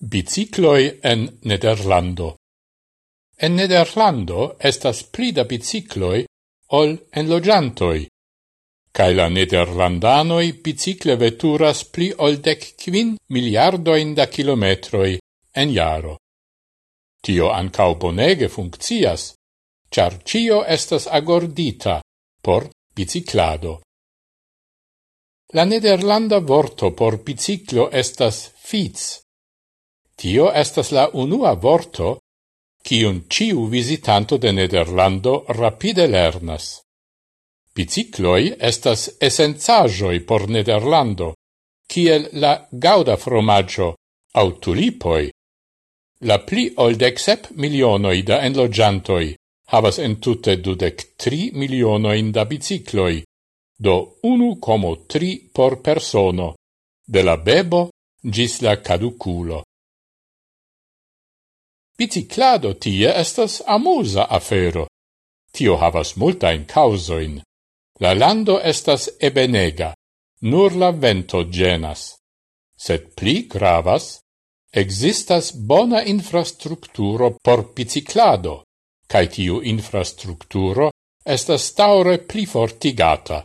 Bicicloi en Nederlando En Nederlando estas pli da bicicloi ol en logiantoi, Kaj la Nederlandanoi bicicle veturas pli ol dec quin miliardoin da kilometroi en jaro. Tio ancau bonege funccias, char cio estas agordita por biciclado. La nederlanda vorto por biciclo estas fiets. Tio estas la unua vorto, kiun ciu visitanto de Nederlando rapide lernas. Bicicloi estas essenzajoi por Nederlando, kiel la gauda fromaggio au tulipoi. La pli ol decsep milionoi da enlogiantoi havas entute dudec tri milionoin da bicicloi, do unu como tri por persono, de la bebo gis la caduculo. Biciclado tie estas amusa afero. Tio havas multain causoin. La lando estas ebenega, nur la vento genas. Sed pli gravas, existas bona infrastrukturo por biciclado, cae tiu infrastrukturo estas taure pli fortigata.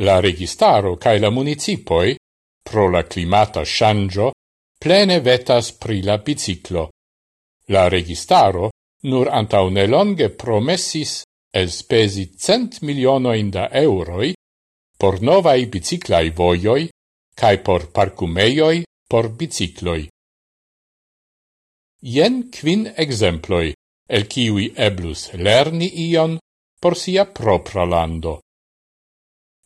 La registaro cae la municipoi, pro la climata shangio, plene vetas pri la biciclo. La registaro nur antaunelonge promessis elspesi cent milionoin da euroi por novai biciclai voioi cae por parcumeioi por bicicloi. Ien quin exemploi, el kiwi eblus lerni ion por sia propra lando.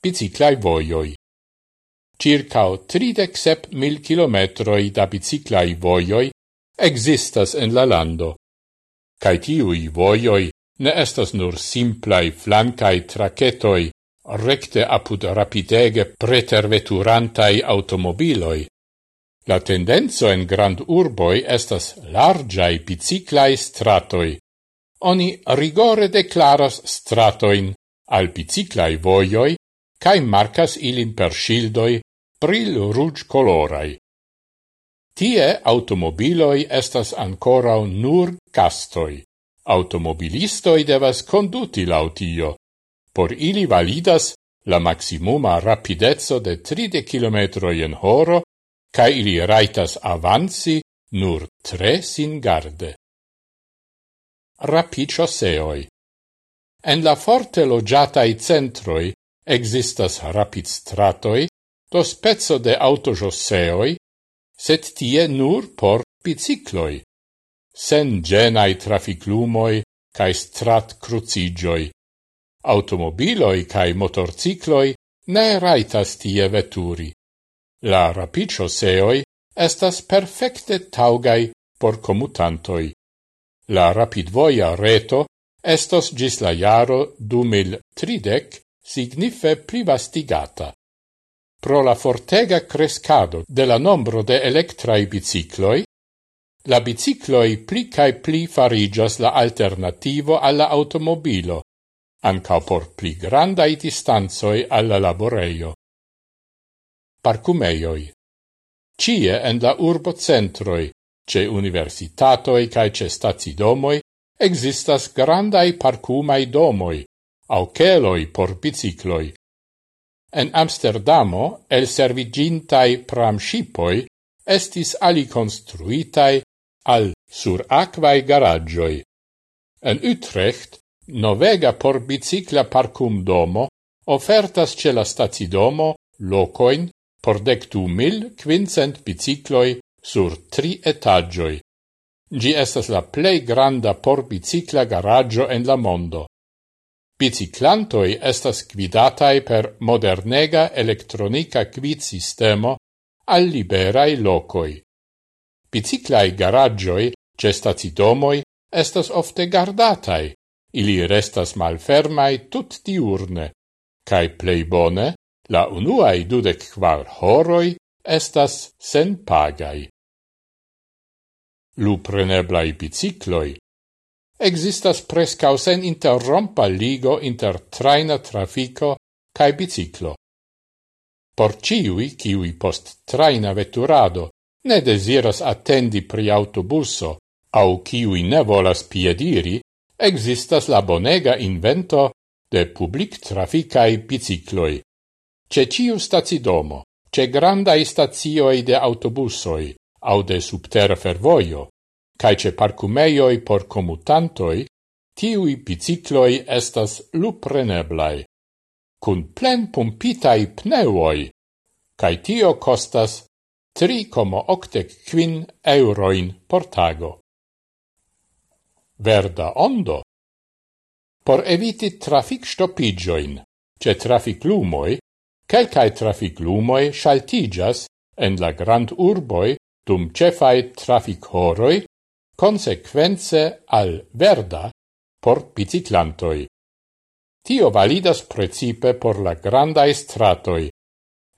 Biciclai voioi. Circao tridec sep mil kilometroi da biciclai voioi existas en la lando. Cai tiui voioi ne estas nur simplai flancai tracetoi recte apud rapidege preterveturantai automobiloi. La tendenzo en grand urboi estas largiai biciclai stratoi. Oni rigore declaras stratoin al biciclai voioi cae marcas ilin per shildoi pril ruge colorai. Tie automobiloi estas ancora nur castoi. Automobilistoi devas conduti lautio. Por ili validas la maximuma rapidezzo de 30 km in horo, ca ili raitas avanzi nur tre singarde. Rapicio seoi En la forte logiatai centroi existas rapid stratoi, do spezzo de autojoseoi, set tie nur por bicicloi, sen genai traficlumoi cae strat crucigioi. Automobiloi cae motorcicloi ne raitas tie veturi. La rapiccioseoi estas perfecte taugai por comutantoi. La rapidvoia reto estos gis la jaro 2030 signife privastigata pro la fortega crescado de la nombro de electrai bicicloi, la bicicloi pli cae pli farigas la alternativo alla automobilo, anca por pli grandai distanzoi alla laboreio. Parcumeioi Cie en la urbo centroi, ce universitatoi cae ce stazidomoi, existas grandai parcumai domoi, au celoi por bicicloi, En Amsterdamo, el servigintai pramshipoi, estis ali construitai al aquae garagioi. En Utrecht, novega por bicicla parcum domo ofertas ce la stazidomo locoin por dectu mil quincent bicicloi sur tri etagioi. Gi estas la plei granda por bicicla garaggio en la mondo. Biciclantoi estas guidatai per modernega elektronika gvidsistemo al liberai locoi. Biciclai garagioi, ĉe stacidomoj estas ofte gardatai, ili restas malfermai tut diurne, cae plei bone la unuaj dudec kvar horoj estas senpagaj. Lupreneblai bicicloi, Existas prescau sen interrompa ligo inter traina trafico cae biciclo. Por ciui, ciui post traina veturado ne desiras attendi pri autobuso, au ciui ne volas piediri, existas la bonega invento de public traficae bicicloi. Ce ciu stacidomo, ce grandai stazioi de autobusoi, au de subterra fervoio, cae ce parcumeioi por comutantoi, tiui bicicloi estas lupreneblai, cun plen pumpitai pneuoi, cae tio costas 3,85 euroin por tago. Verda ondo Por eviti trafic stopigioin, ce trafic lumoi, quelcae trafic lumoi shaltigas en la grand urboi dum cefai trafic horoi consequence al verda por biciclantoi. Tio validas precipe por la grandae stratoi.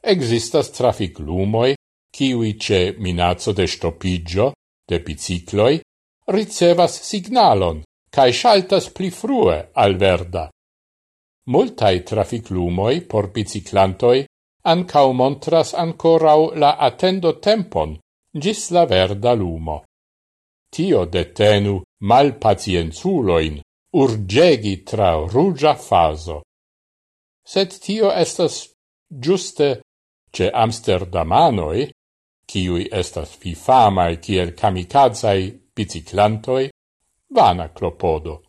Existas trafic lumoi, kiwi ce minazzo de stopigio, de bicicloi, ricevas signalon, cae shaltas pli frue al verda. Multai trafic lumoi por biciclantoi ancau montras ancorau la attendo tempon, gis la verda lumo. Tio detenu mal pacienzuloin urgegi tra rugia faso. Sed tio estas giuste ce Amsterdamanoi, kiui estas fifamae kiel kamikazai biciclantoi, vana clopodo.